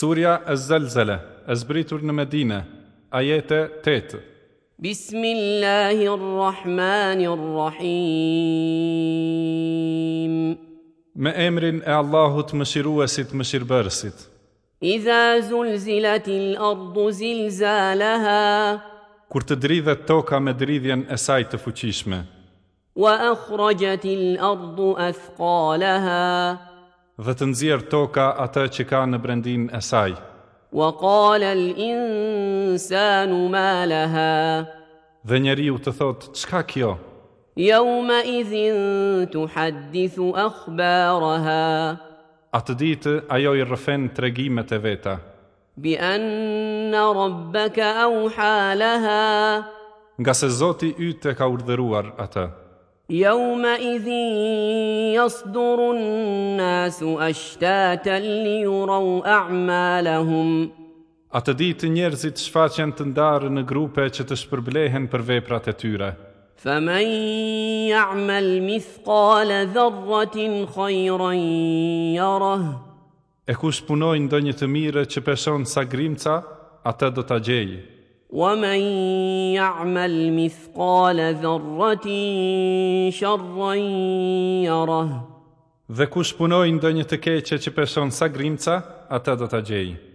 Surja e Zelzele, e zbritur në Medine, ajete 8. Bismillahirrahmanirrahim Me emrin e Allahut më shiruesit më shirëbërësit Iza zulzilatil ardu zilzalaha Kur të dridhet toka me dridhjen e saj të fuqishme Wa akhrajatil ardu athkalaha dhe të nxjerr toka atë që ka në brendin e saj. Wa qala al insanu ma laha. Dhe njeriu të thot çka kjo? Yawma idhin tuhaddithu akhbaraha. Atë ditë ajo i rrëfen tregimet e veta. Bi anna rabbaka awha laha. Nga se Zoti i yt e ka urdhëruar atë. Jaume idhi jasdurun nasu ashtatën li uron a'malahum. A të ditë njerëzit shfaqen të ndarë në grupe që të shpërblehen për veprat e tyre. Fëmën ja'mal mithkale dherratin khajrën jarah. E kush punoj ndonjë të mire që peshon sa grimca, atë do të gjejë wa men ya'mal mithqala dharratin sharran yara dhe kush punoj ndonjë të keqe që person sa grimca ata do ta gjejë